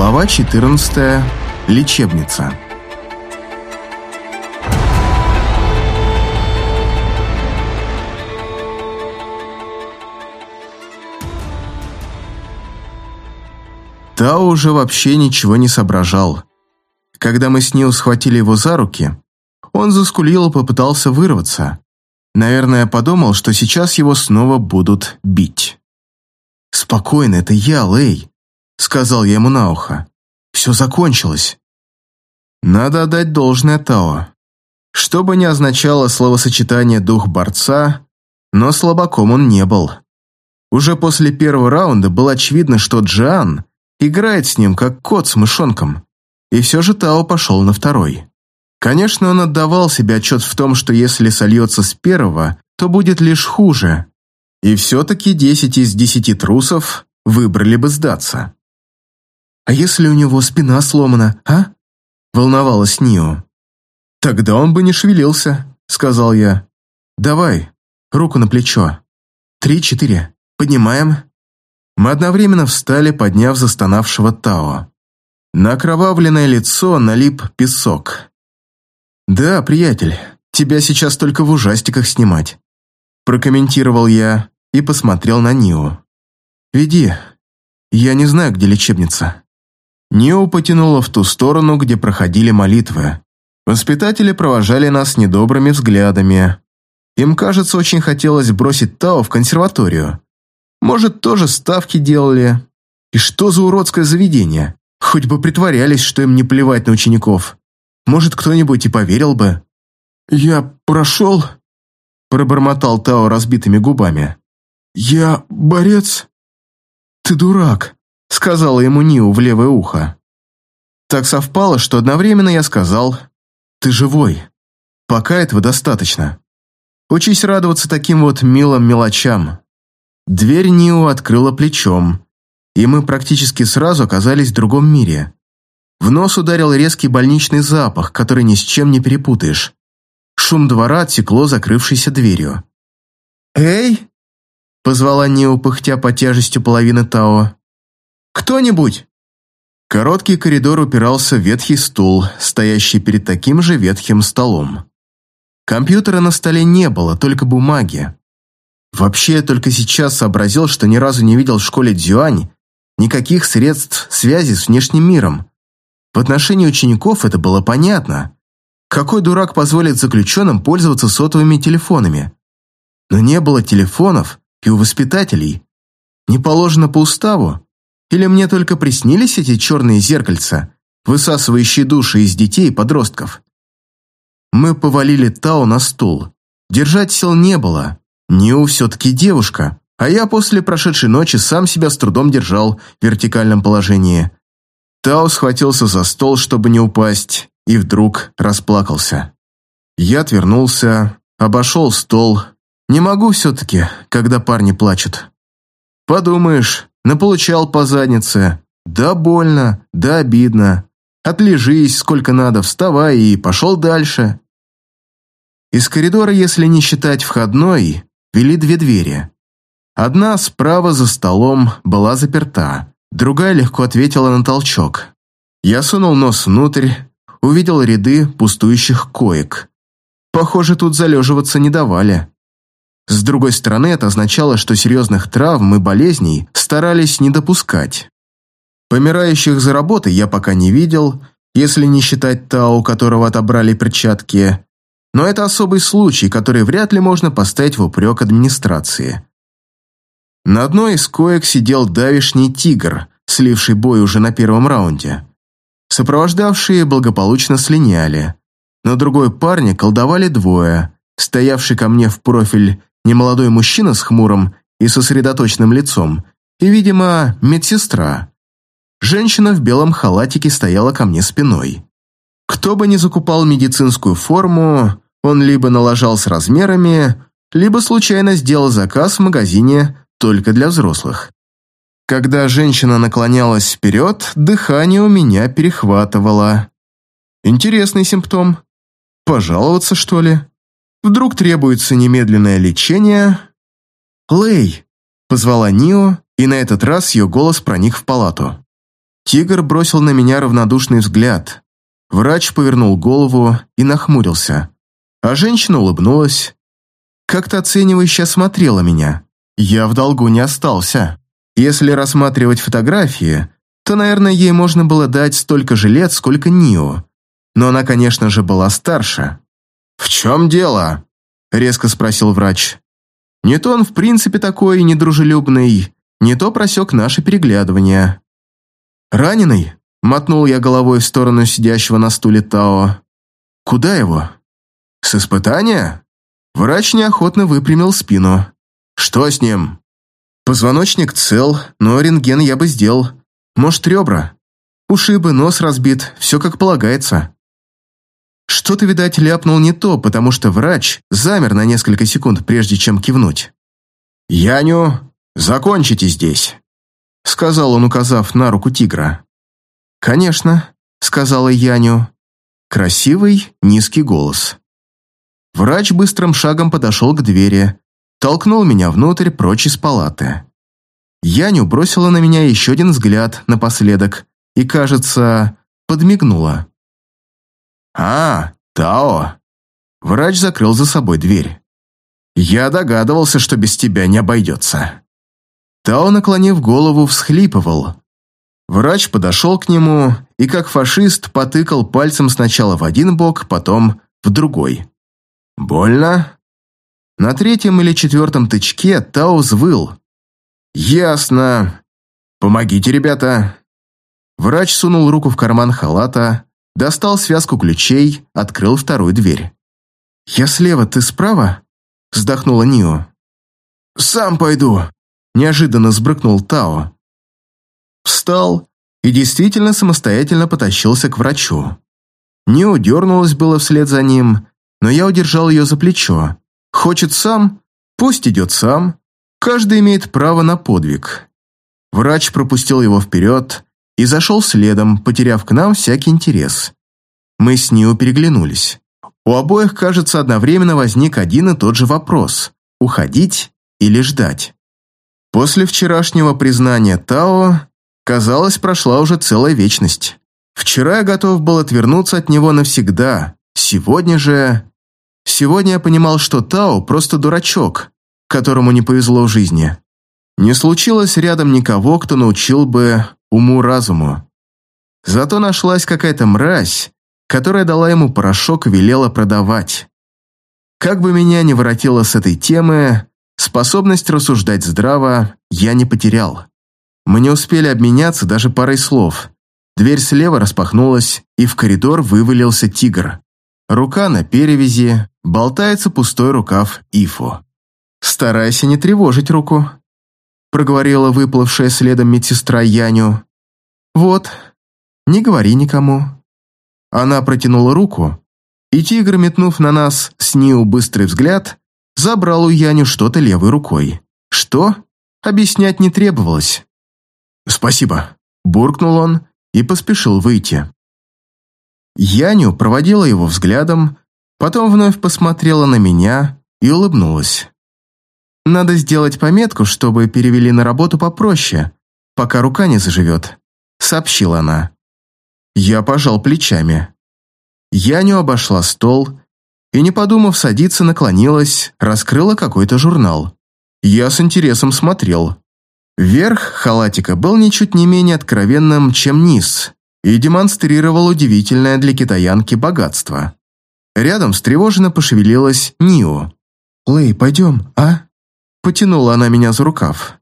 Глава 14. Лечебница. Тао уже вообще ничего не соображал. Когда мы с Нил схватили его за руки, он заскулил и попытался вырваться. Наверное, подумал, что сейчас его снова будут бить. «Спокойно, это я, Лэй», — сказал я ему на ухо. «Все закончилось». Надо отдать должное Тао. Что бы ни означало словосочетание «дух борца», но слабаком он не был. Уже после первого раунда было очевидно, что Джиан играет с ним, как кот с мышонком. И все же Тао пошел на второй. Конечно, он отдавал себе отчет в том, что если сольется с первого, то будет лишь хуже. И все-таки десять из десяти трусов выбрали бы сдаться. «А если у него спина сломана, а?» – волновалась Нио. «Тогда он бы не шевелился», – сказал я. «Давай, руку на плечо. Три-четыре. Поднимаем». Мы одновременно встали, подняв застонавшего Тао. На окровавленное лицо налип песок. «Да, приятель, тебя сейчас только в ужастиках снимать», прокомментировал я и посмотрел на Нио. «Веди, я не знаю, где лечебница». Нио потянула в ту сторону, где проходили молитвы. Воспитатели провожали нас недобрыми взглядами. Им, кажется, очень хотелось бросить Тао в консерваторию. Может, тоже ставки делали. И что за уродское заведение? Хоть бы притворялись, что им не плевать на учеников. Может, кто-нибудь и поверил бы. «Я прошел», – пробормотал Тао разбитыми губами. «Я борец?» «Ты дурак», – сказала ему Ниу в левое ухо. Так совпало, что одновременно я сказал «Ты живой. Пока этого достаточно. Учись радоваться таким вот милым мелочам». Дверь Ниу открыла плечом, и мы практически сразу оказались в другом мире. В нос ударил резкий больничный запах, который ни с чем не перепутаешь. Шум двора отсекло закрывшейся дверью. «Эй!» – позвала Нио, пыхтя по тяжестью половины Тао. «Кто-нибудь?» Короткий коридор упирался в ветхий стул, стоящий перед таким же ветхим столом. Компьютера на столе не было, только бумаги. Вообще, я только сейчас сообразил, что ни разу не видел в школе Дзюань никаких средств связи с внешним миром. В отношении учеников это было понятно. Какой дурак позволит заключенным пользоваться сотовыми телефонами? Но не было телефонов и у воспитателей. Не положено по уставу? Или мне только приснились эти черные зеркальца, высасывающие души из детей и подростков? Мы повалили Тао на стул. Держать сил не было. Ниу все-таки девушка, а я после прошедшей ночи сам себя с трудом держал в вертикальном положении. Тао схватился за стол, чтобы не упасть, и вдруг расплакался. Я отвернулся, обошел стол. Не могу все-таки, когда парни плачут. Подумаешь, наполучал по заднице. Да больно, да обидно. Отлежись, сколько надо, вставай и пошел дальше. Из коридора, если не считать входной, вели две двери. Одна справа за столом была заперта, Другая легко ответила на толчок. Я сунул нос внутрь, увидел ряды пустующих коек. Похоже, тут залеживаться не давали. С другой стороны, это означало, что серьезных травм и болезней старались не допускать. Помирающих за работой я пока не видел, если не считать Тау, у которого отобрали перчатки. Но это особый случай, который вряд ли можно поставить в упрек администрации. На одной из коек сидел давишний тигр, сливший бой уже на первом раунде. Сопровождавшие благополучно слиняли. На другой парне колдовали двое, стоявший ко мне в профиль немолодой мужчина с хмурым и сосредоточенным лицом, и, видимо, медсестра. Женщина в белом халатике стояла ко мне спиной. Кто бы ни закупал медицинскую форму, он либо налажал с размерами, либо случайно сделал заказ в магазине только для взрослых. Когда женщина наклонялась вперед, дыхание у меня перехватывало. Интересный симптом. Пожаловаться, что ли? Вдруг требуется немедленное лечение? «Лэй!» – позвала Нио, и на этот раз ее голос проник в палату. Тигр бросил на меня равнодушный взгляд. Врач повернул голову и нахмурился. А женщина улыбнулась. Как-то оценивающе осмотрела меня. Я в долгу не остался. Если рассматривать фотографии, то, наверное, ей можно было дать столько же лет, сколько Нио. Но она, конечно же, была старше. «В чем дело?» – резко спросил врач. Не то он в принципе такой недружелюбный, не то просек наше переглядывание. «Раненый?» – мотнул я головой в сторону сидящего на стуле Тао. «Куда его?» «С испытания?» Врач неохотно выпрямил спину. «Что с ним?» «Позвоночник цел, но рентген я бы сделал. Может, ребра? Ушибы, нос разбит, все как полагается». Что-то, видать, ляпнул не то, потому что врач замер на несколько секунд, прежде чем кивнуть. «Яню, закончите здесь», — сказал он, указав на руку тигра. «Конечно», — сказала Яню. Красивый, низкий голос. Врач быстрым шагом подошел к двери, толкнул меня внутрь, прочь из палаты. Яню бросила на меня еще один взгляд напоследок и, кажется, подмигнула. «А, Тао!» Врач закрыл за собой дверь. «Я догадывался, что без тебя не обойдется». Тао, наклонив голову, всхлипывал. Врач подошел к нему и, как фашист, потыкал пальцем сначала в один бок, потом в другой. «Больно?» На третьем или четвертом тычке Тао взвыл. «Ясно. Помогите, ребята». Врач сунул руку в карман халата, достал связку ключей, открыл вторую дверь. «Я слева, ты справа?» – вздохнула Нио. «Сам пойду», – неожиданно сбрыкнул Тао. Встал и действительно самостоятельно потащился к врачу. Нио дернулась было вслед за ним, но я удержал ее за плечо. Хочет сам? Пусть идет сам. Каждый имеет право на подвиг. Врач пропустил его вперед, и зашел следом, потеряв к нам всякий интерес. Мы с Нио переглянулись. У обоих, кажется, одновременно возник один и тот же вопрос – уходить или ждать. После вчерашнего признания Тао, казалось, прошла уже целая вечность. Вчера я готов был отвернуться от него навсегда, сегодня же... Сегодня я понимал, что Тао просто дурачок, которому не повезло в жизни. Не случилось рядом никого, кто научил бы уму-разуму. Зато нашлась какая-то мразь, которая дала ему порошок и велела продавать. Как бы меня ни воротило с этой темы, способность рассуждать здраво я не потерял. Мы не успели обменяться даже парой слов. Дверь слева распахнулась, и в коридор вывалился тигр. Рука на перевязи, болтается пустой рукав Ифу. «Старайся не тревожить руку», проговорила выплывшая следом медсестра Яню. «Вот, не говори никому». Она протянула руку, и тигр, метнув на нас с Ниу быстрый взгляд, забрал у Яню что-то левой рукой. Что? Объяснять не требовалось. «Спасибо», – буркнул он и поспешил выйти. Яню проводила его взглядом, потом вновь посмотрела на меня и улыбнулась. Надо сделать пометку, чтобы перевели на работу попроще, пока рука не заживет», — сообщила она. Я пожал плечами. Яню обошла стол и, не подумав садиться, наклонилась, раскрыла какой-то журнал. Я с интересом смотрел. Верх халатика был ничуть не менее откровенным, чем низ, и демонстрировал удивительное для китаянки богатство. Рядом встревоженно пошевелилась Нио. «Лэй, пойдем, а?» Потянула она меня за рукав.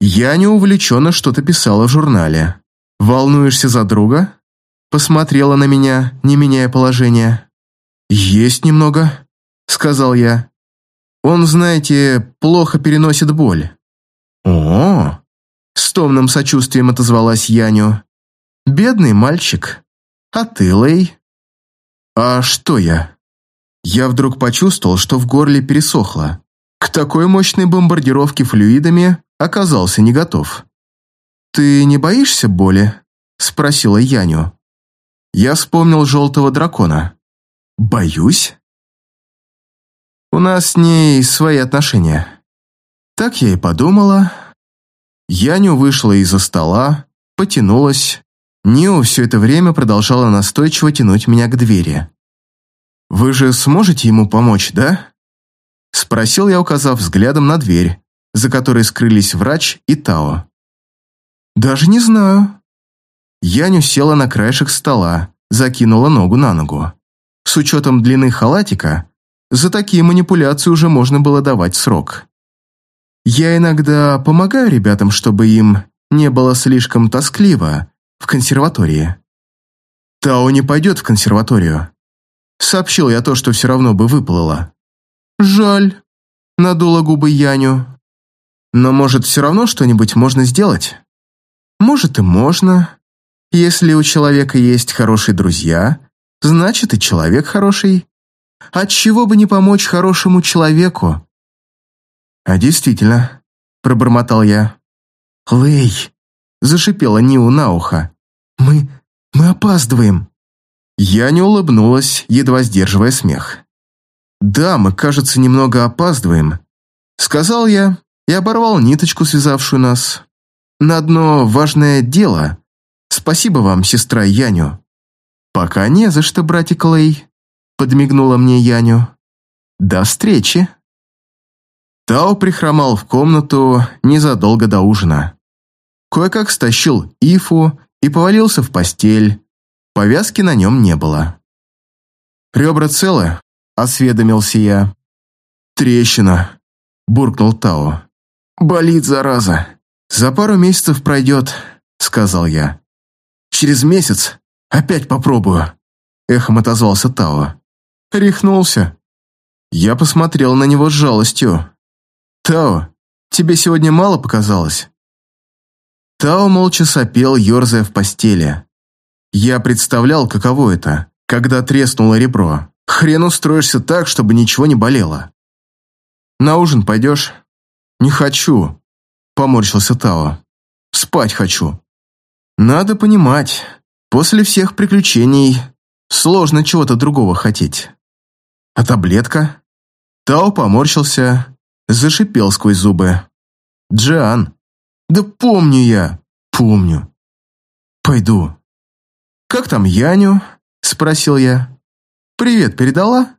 Я неувлеченно что-то писала в журнале. «Волнуешься за друга?» Посмотрела на меня, не меняя положение. «Есть немного», — сказал я. «Он, знаете, плохо переносит боль». «О!» — с томным сочувствием отозвалась Яню. «Бедный мальчик. А ты, Лэй?» «А что я?» Я вдруг почувствовал, что в горле пересохло. К такой мощной бомбардировке флюидами оказался не готов. «Ты не боишься боли?» – спросила Яню. Я вспомнил желтого дракона. «Боюсь?» «У нас с ней свои отношения». Так я и подумала. Яню вышла из-за стола, потянулась, Нио все это время продолжала настойчиво тянуть меня к двери. «Вы же сможете ему помочь, да?» Спросил я, указав взглядом на дверь, за которой скрылись врач и Тао. «Даже не знаю». Яню села на краешек стола, закинула ногу на ногу. С учетом длины халатика, за такие манипуляции уже можно было давать срок. Я иногда помогаю ребятам, чтобы им не было слишком тоскливо в консерватории. Тао не пойдет в консерваторию. Сообщил я то, что все равно бы выплыло. Жаль, надула губы Яню. Но может все равно что-нибудь можно сделать? Может и можно. Если у человека есть хорошие друзья, значит и человек хороший. Отчего бы не помочь хорошему человеку? А действительно, пробормотал я. Лэй, зашипела Ниу на ухо. Мы... мы опаздываем. Я не улыбнулась, едва сдерживая смех. «Да, мы, кажется, немного опаздываем», — сказал я и оборвал ниточку, связавшую нас. «На одно важное дело. Спасибо вам, сестра Яню». «Пока не за что, братик Лэй», — подмигнула мне Яню. «До встречи». Тао прихромал в комнату незадолго до ужина. Кое-как стащил ифу и повалился в постель. Повязки на нем не было. «Ребра целы?» – осведомился я. «Трещина», – буркнул Тао. «Болит, зараза. За пару месяцев пройдет», – сказал я. «Через месяц опять попробую», – эхом отозвался Тао. Рехнулся. Я посмотрел на него с жалостью. «Тао, тебе сегодня мало показалось?» Тао молча сопел, ерзая в постели. Я представлял, каково это, когда треснуло ребро. Хрен устроишься так, чтобы ничего не болело. «На ужин пойдешь?» «Не хочу», — поморщился Тао. «Спать хочу». «Надо понимать, после всех приключений сложно чего-то другого хотеть». «А таблетка?» Тао поморщился, зашипел сквозь зубы. «Джиан». «Да помню я, помню». «Пойду». «Как там Яню?» – спросил я. «Привет передала?»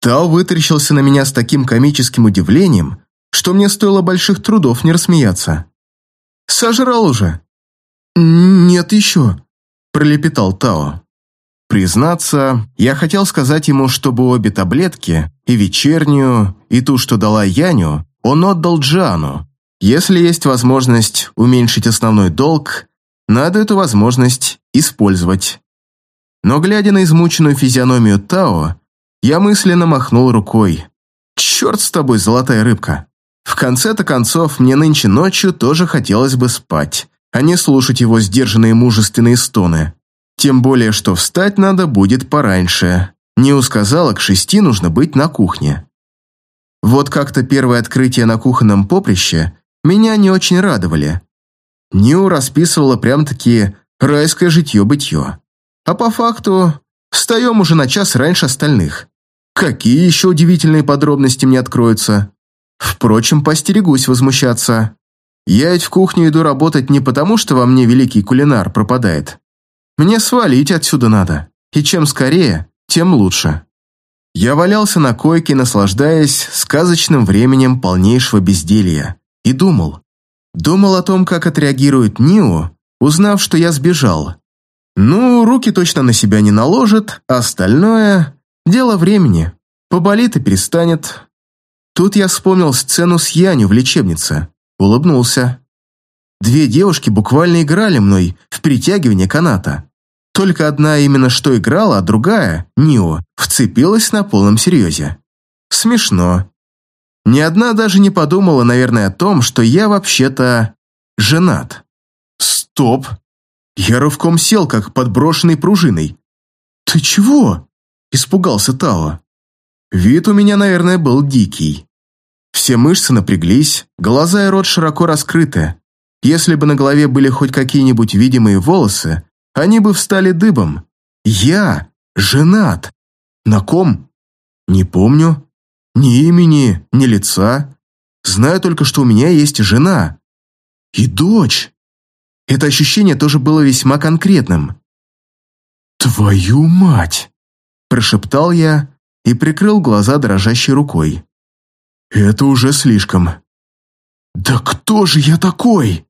Тао вытаращился на меня с таким комическим удивлением, что мне стоило больших трудов не рассмеяться. «Сожрал уже?» «Нет еще», – пролепетал Тао. Признаться, я хотел сказать ему, чтобы обе таблетки, и вечернюю, и ту, что дала Яню, он отдал Джану. Если есть возможность уменьшить основной долг, надо эту возможность использовать. Но, глядя на измученную физиономию Тао, я мысленно махнул рукой. «Черт с тобой, золотая рыбка!» В конце-то концов, мне нынче ночью тоже хотелось бы спать, а не слушать его сдержанные мужественные стоны. Тем более, что встать надо будет пораньше. Ниу сказала, к шести нужно быть на кухне. Вот как-то первое открытие на кухонном поприще меня не очень радовали. Нью расписывала прям-таки райское житье-бытье. А по факту встаем уже на час раньше остальных. Какие еще удивительные подробности мне откроются? Впрочем, постерегусь возмущаться. Я ведь в кухню иду работать не потому, что во мне великий кулинар пропадает. Мне свалить отсюда надо. И чем скорее, тем лучше. Я валялся на койке, наслаждаясь сказочным временем полнейшего безделья, и думал, Думал о том, как отреагирует Нио, узнав, что я сбежал. Ну, руки точно на себя не наложит, а остальное – дело времени. Поболит и перестанет. Тут я вспомнил сцену с Яню в лечебнице. Улыбнулся. Две девушки буквально играли мной в перетягивание каната. Только одна именно что играла, а другая, Нио, вцепилась на полном серьезе. Смешно. Ни одна даже не подумала, наверное, о том, что я вообще-то женат. Стоп! Я рывком сел, как подброшенный пружиной. «Ты чего?» – испугался Тао. Вид у меня, наверное, был дикий. Все мышцы напряглись, глаза и рот широко раскрыты. Если бы на голове были хоть какие-нибудь видимые волосы, они бы встали дыбом. Я женат. На ком? Не помню. Ни имени, ни лица. Знаю только, что у меня есть жена. И дочь. Это ощущение тоже было весьма конкретным. «Твою мать!» – прошептал я и прикрыл глаза дрожащей рукой. «Это уже слишком». «Да кто же я такой?»